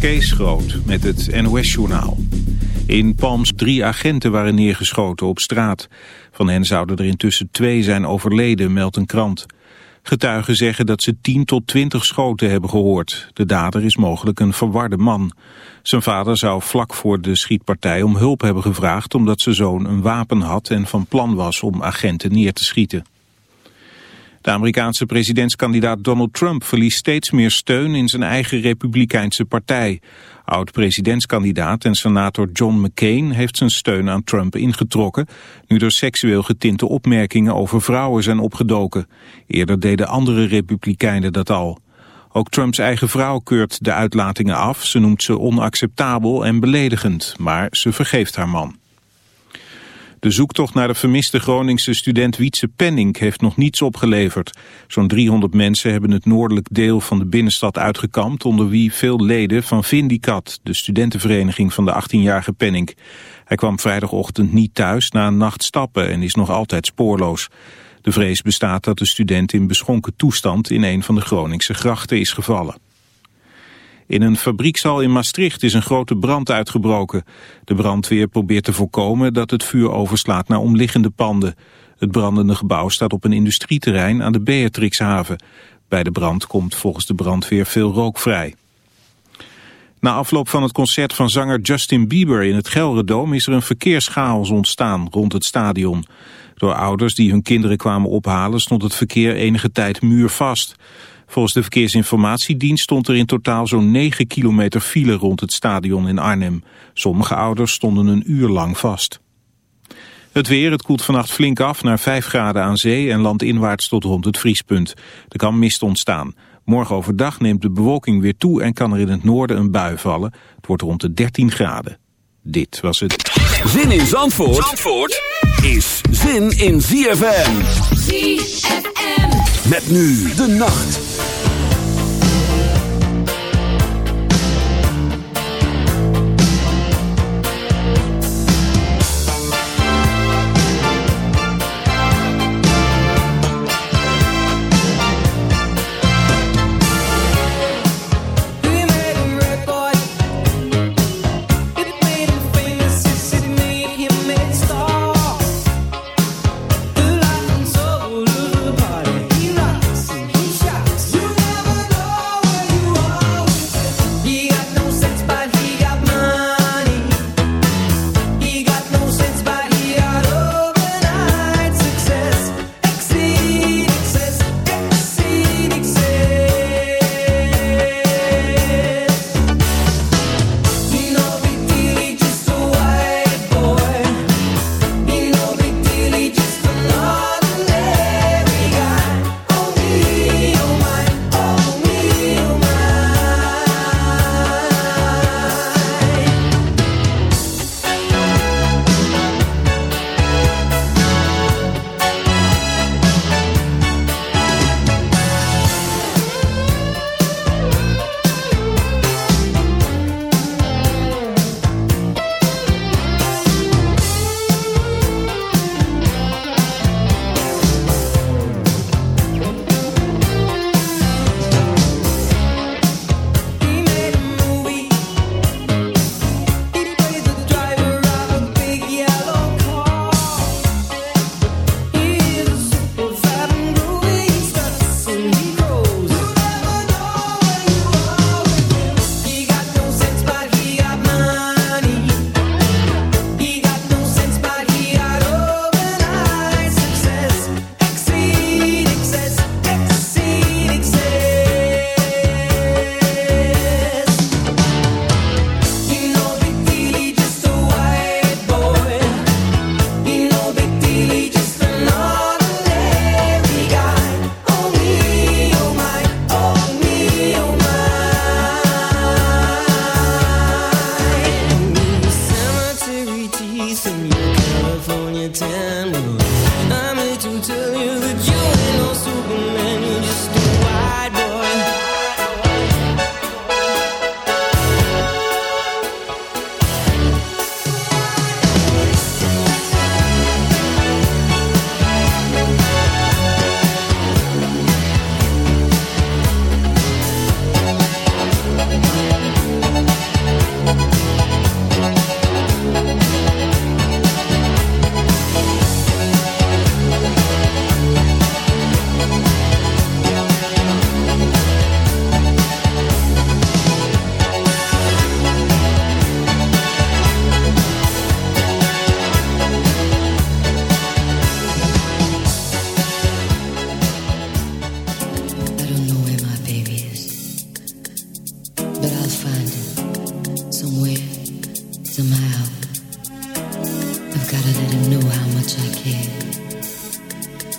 Kees Groot met het NOS-journaal. In Palms drie agenten waren neergeschoten op straat. Van hen zouden er intussen twee zijn overleden, meldt een krant. Getuigen zeggen dat ze 10 tot 20 schoten hebben gehoord. De dader is mogelijk een verwarde man. Zijn vader zou vlak voor de schietpartij om hulp hebben gevraagd... omdat zijn zoon een wapen had en van plan was om agenten neer te schieten. De Amerikaanse presidentskandidaat Donald Trump verliest steeds meer steun in zijn eigen republikeinse partij. Oud-presidentskandidaat en senator John McCain heeft zijn steun aan Trump ingetrokken, nu er seksueel getinte opmerkingen over vrouwen zijn opgedoken. Eerder deden andere republikeinen dat al. Ook Trumps eigen vrouw keurt de uitlatingen af. Ze noemt ze onacceptabel en beledigend, maar ze vergeeft haar man. De zoektocht naar de vermiste Groningse student Wietse Penning heeft nog niets opgeleverd. Zo'n 300 mensen hebben het noordelijk deel van de binnenstad uitgekampt... onder wie veel leden van Vindicat, de studentenvereniging van de 18-jarige Penning. Hij kwam vrijdagochtend niet thuis na een nacht stappen en is nog altijd spoorloos. De vrees bestaat dat de student in beschonken toestand in een van de Groningse grachten is gevallen. In een fabriekshal in Maastricht is een grote brand uitgebroken. De brandweer probeert te voorkomen dat het vuur overslaat naar omliggende panden. Het brandende gebouw staat op een industrieterrein aan de Beatrixhaven. Bij de brand komt volgens de brandweer veel rook vrij. Na afloop van het concert van zanger Justin Bieber in het Gelredome is er een verkeerschaos ontstaan rond het stadion. Door ouders die hun kinderen kwamen ophalen stond het verkeer enige tijd muurvast. Volgens de Verkeersinformatiedienst stond er in totaal zo'n 9 kilometer file rond het stadion in Arnhem. Sommige ouders stonden een uur lang vast. Het weer, het koelt vannacht flink af naar 5 graden aan zee en landinwaarts tot rond het vriespunt. Er kan mist ontstaan. Morgen overdag neemt de bewolking weer toe en kan er in het noorden een bui vallen. Het wordt rond de 13 graden. Dit was het. Zin in Zandvoort, Zandvoort is zin in ZFM. ZFM. Met nu de nacht.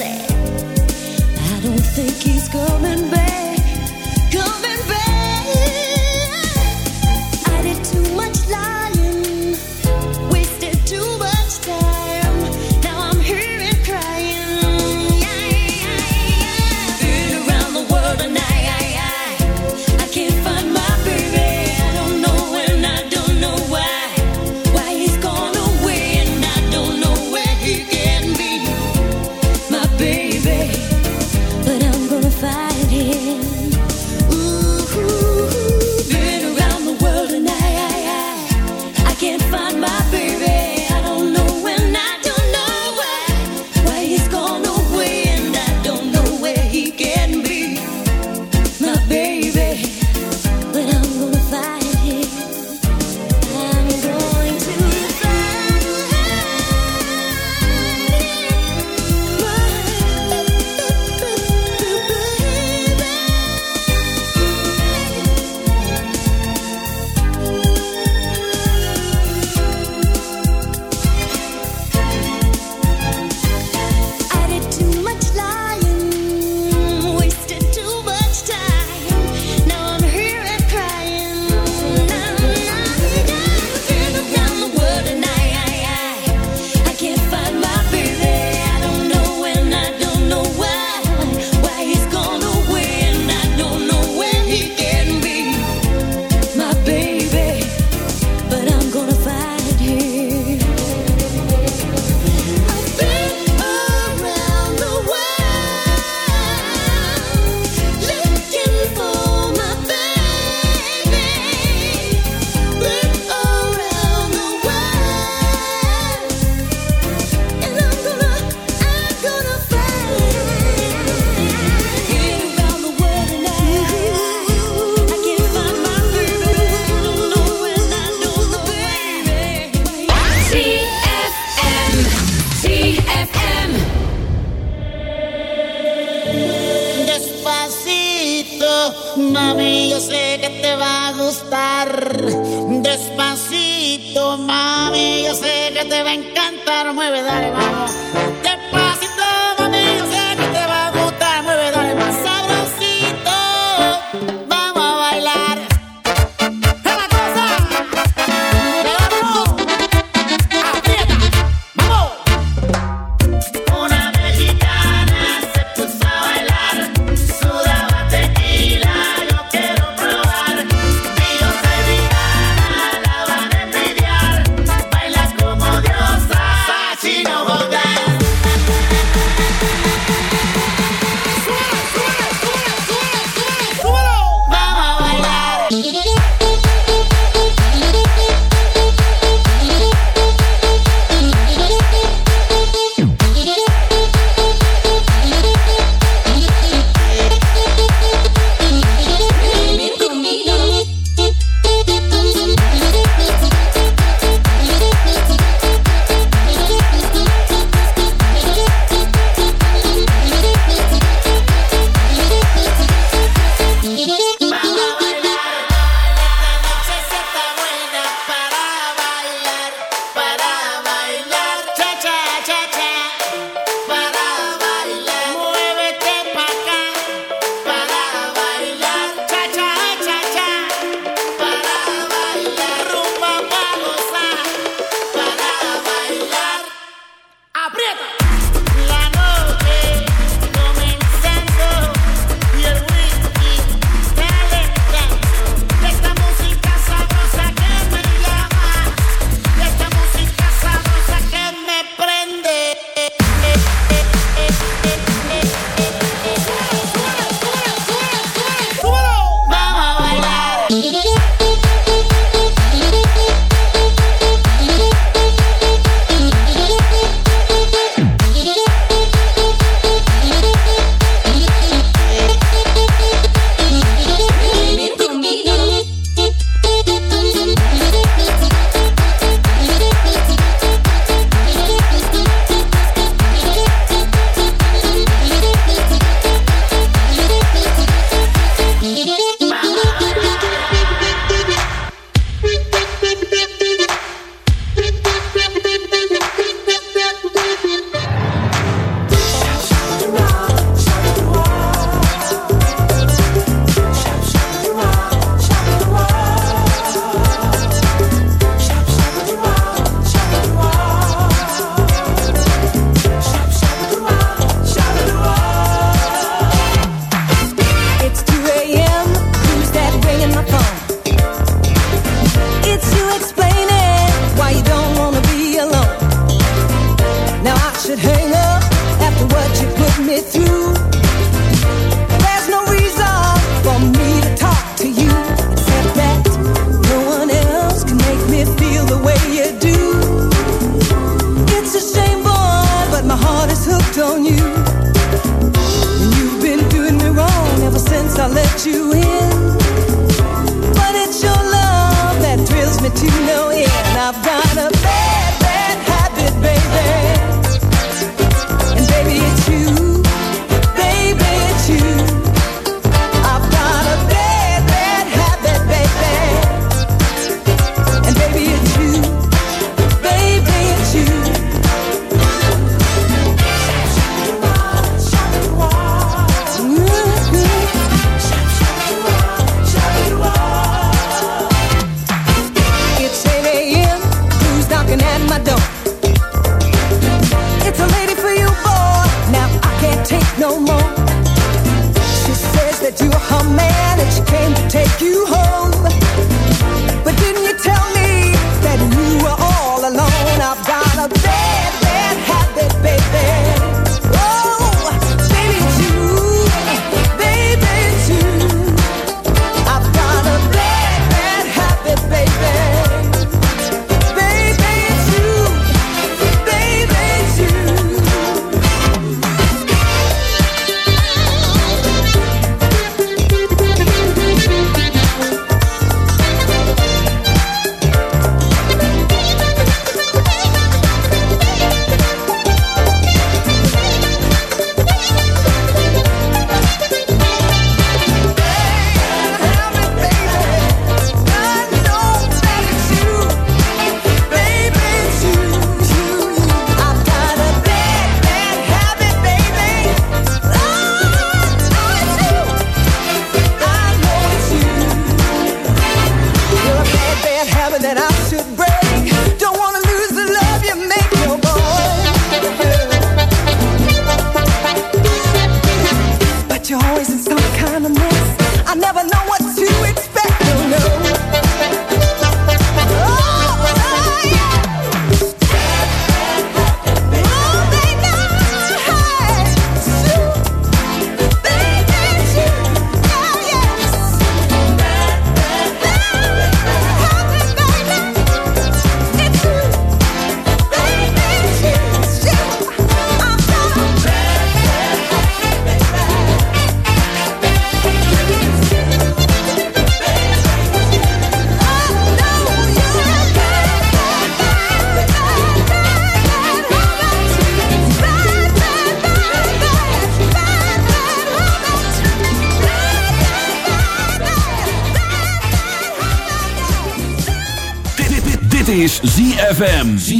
sad. I don't think he's coming back.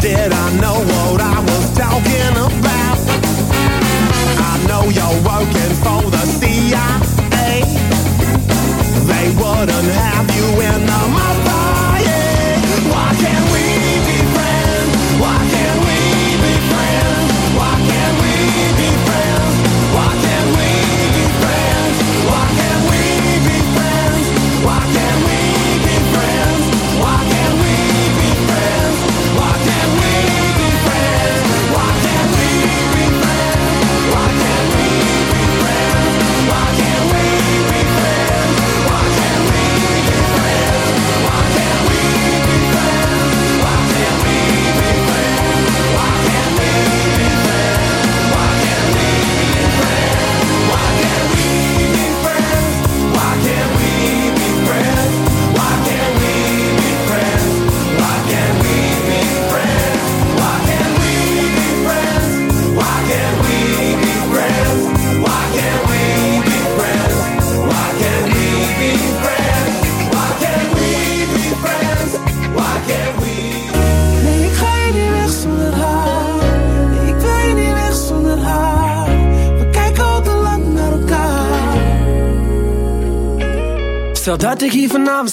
Did I know what I was talking about? I know you're working for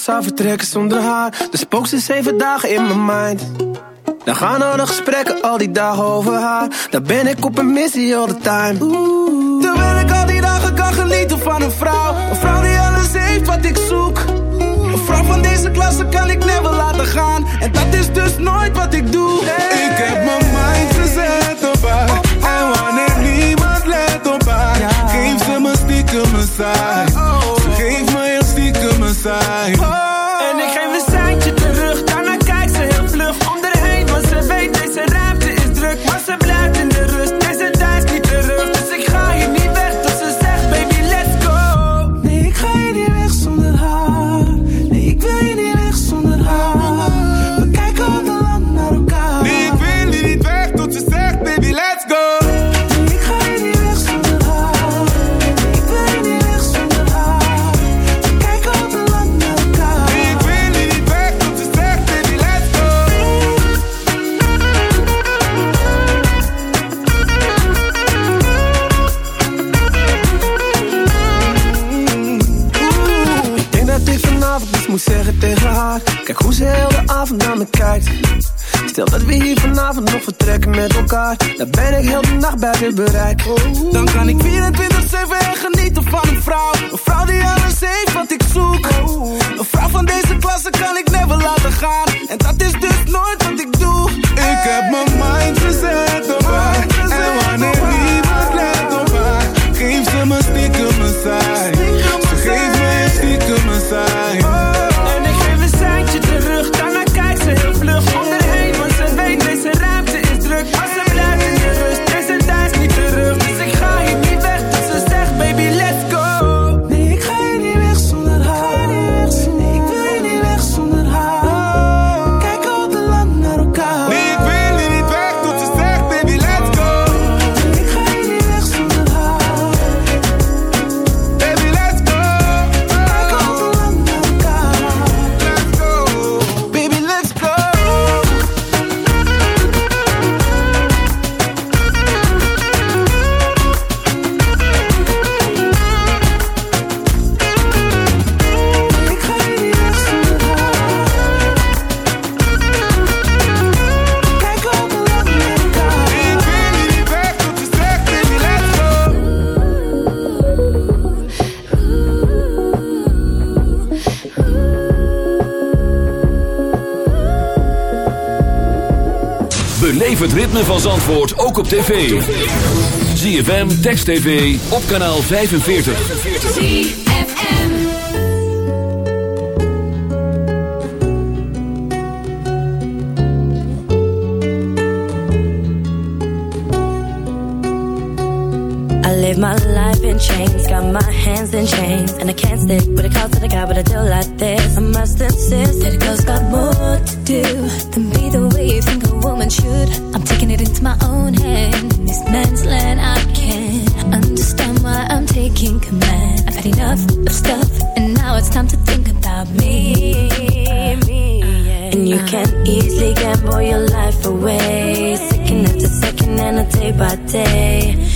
zou vertrekken zonder haar. De spook ze zeven dagen in mijn mind. Dan gaan al de gesprekken al die dagen over haar. Dan ben ik op een missie all the time. Terwijl ik al die dagen kan genieten van een vrouw. Een vrouw die alles heeft wat ik zoek. Een vrouw van deze klasse kan ik never laten gaan. En dat is dus nooit wat ik doe. Ik heb mijn mind gezet op haar. En wanneer niemand let op haar, geef ze me stiekem een saai. Stiekem nacht buiten bereik. Beleef het ritme van Zandvoort ook op tv. ZFM, Text TV, op kanaal 45. ZFM. I live my life in chains, got my hands in chains, and I can't stick with a call to the guy, but I do like this. I must insist that a girl's got more to do than be the way you think a woman should. I'm taking it into my own hand in this man's land. I can't understand why I'm taking command. I've had enough of stuff, and now it's time to think about me. me yeah. And you can easily gamble your life away, second after second and a day by day.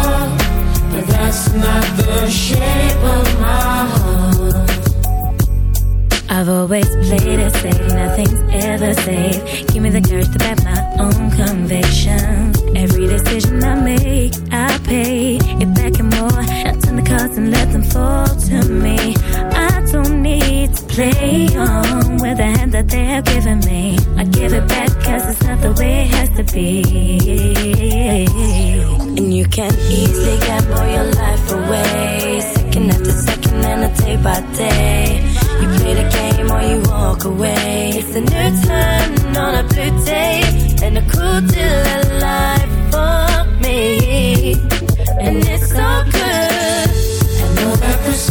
I've always played it safe, nothing's ever safe. Give me the courage to back my own convictions. Every decision I make, I pay it back and more. Cards and let them fall to me. I don't need to play on with the hand that they have given me. I give it back cause it's not the way it has to be. And you can easily get gamble your life away. Second after second and a day by day. You play the game or you walk away. It's a new turn on a blue day and a cool deal of life for me. And it's so good.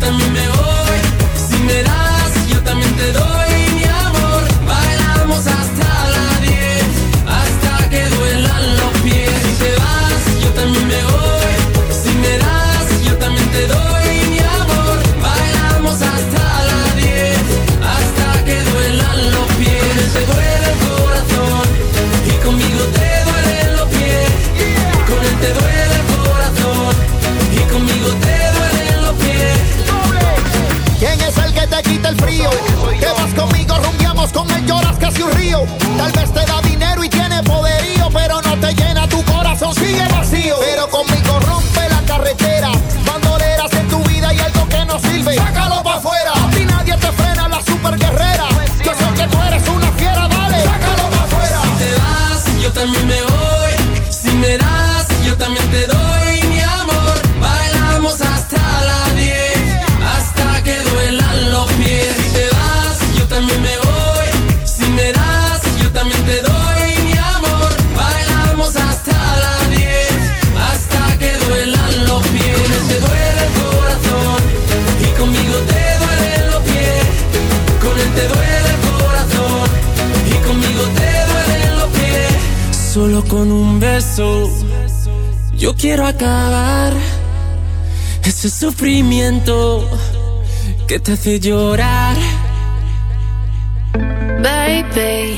también me voy. Sufrimiento que te hace llorar. Baby,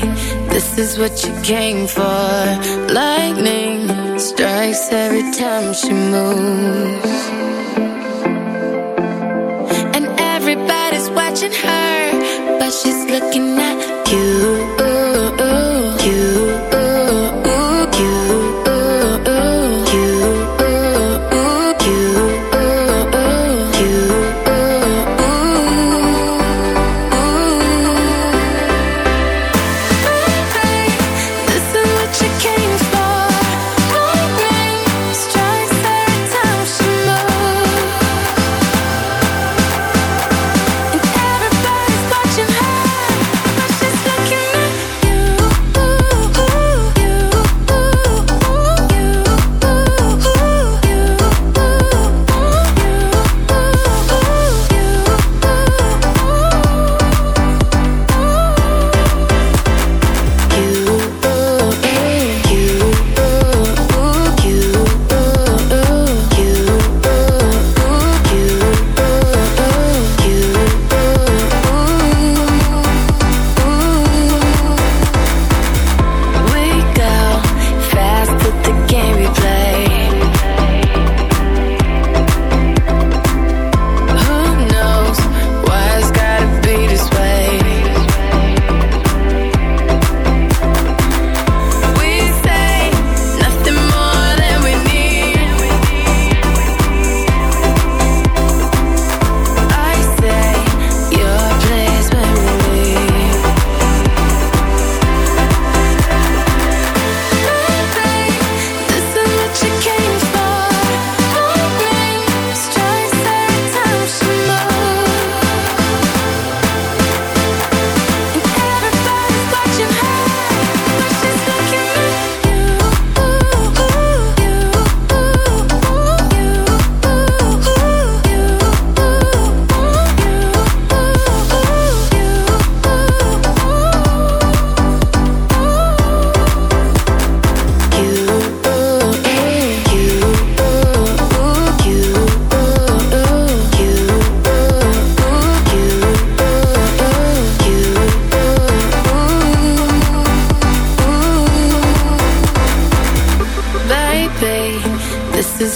this is what you came for. Lightning strikes every time she moves. And everybody's watching her, but she's looking at you. You.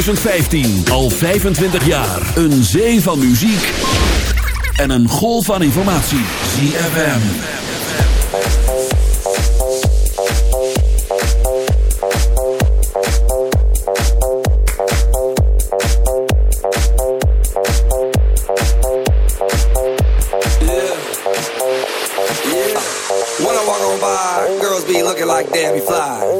2015 al 25 jaar. Een zee van muziek en een golf van informatie. ZFM. When I walk on by, girls be looking like Debbie Fly.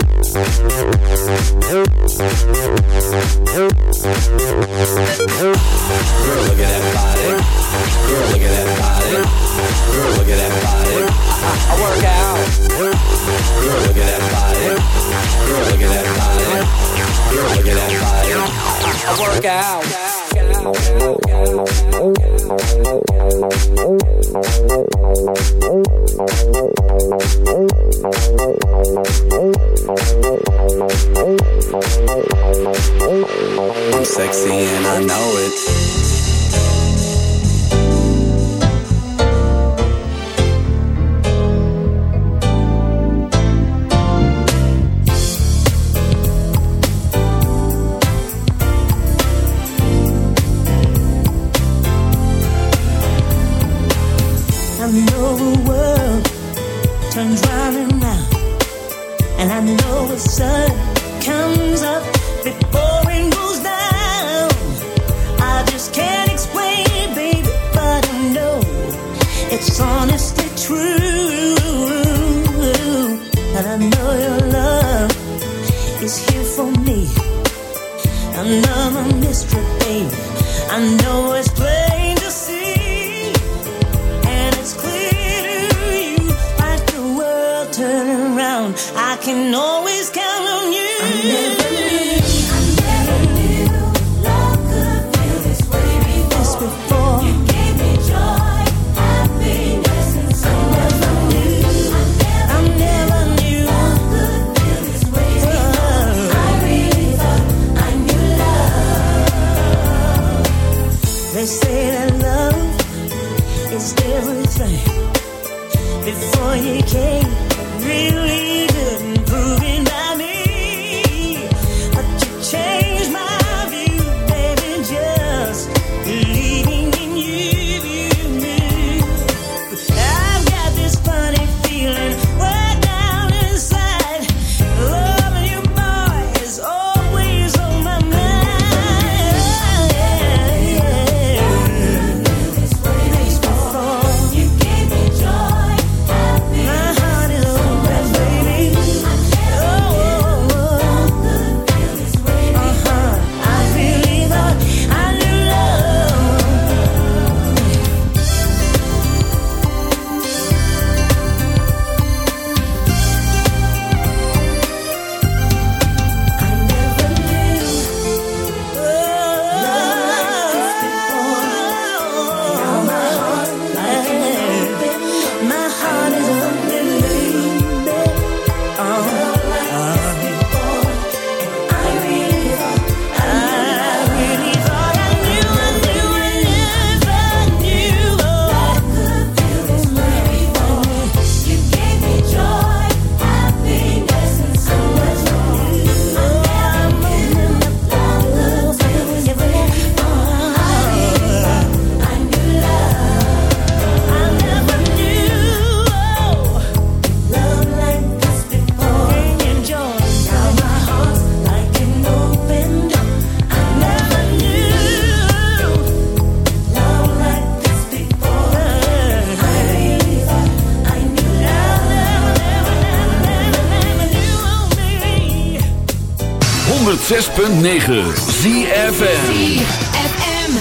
106.9 ZFM ZFM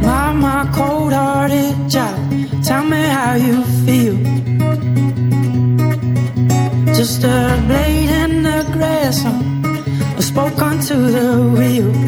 My, my cold hearted child Tell me how you feel. Just a blade in the grass I spoke onto the wheel.